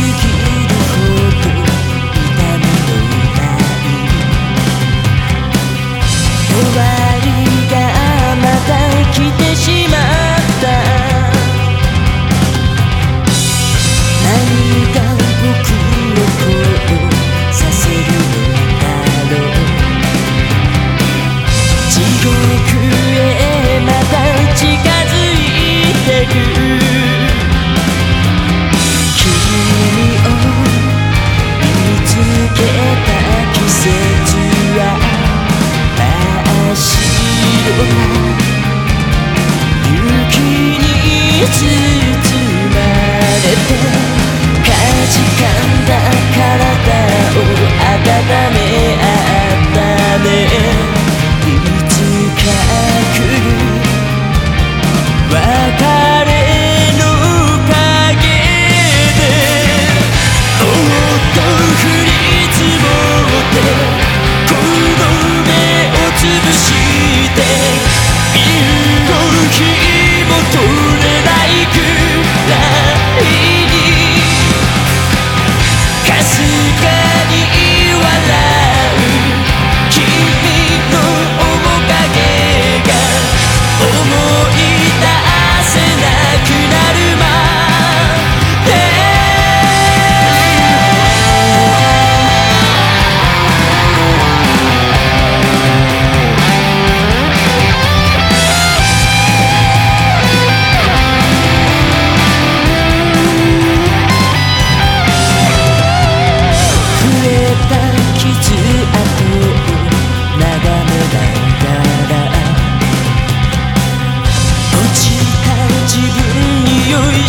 月時間だ体を温め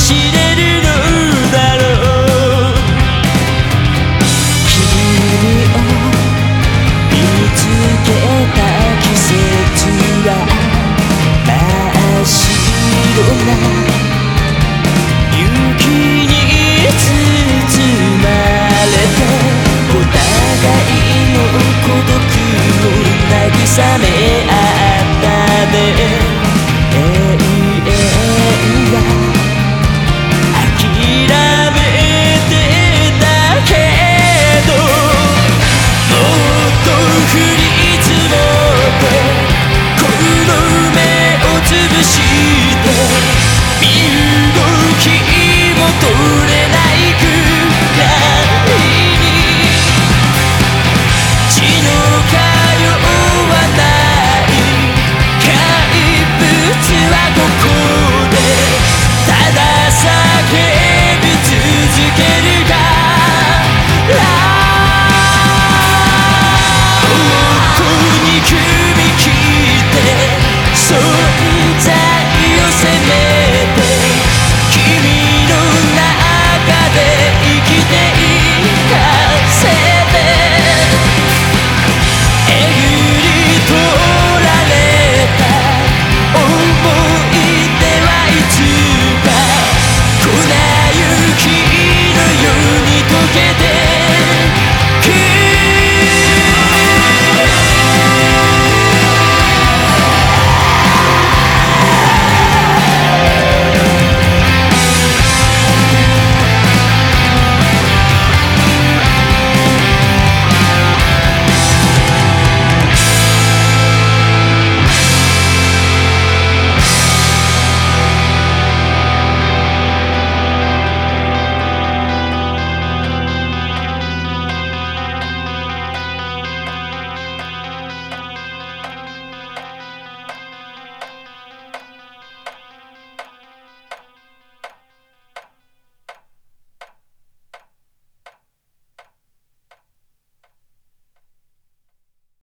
しで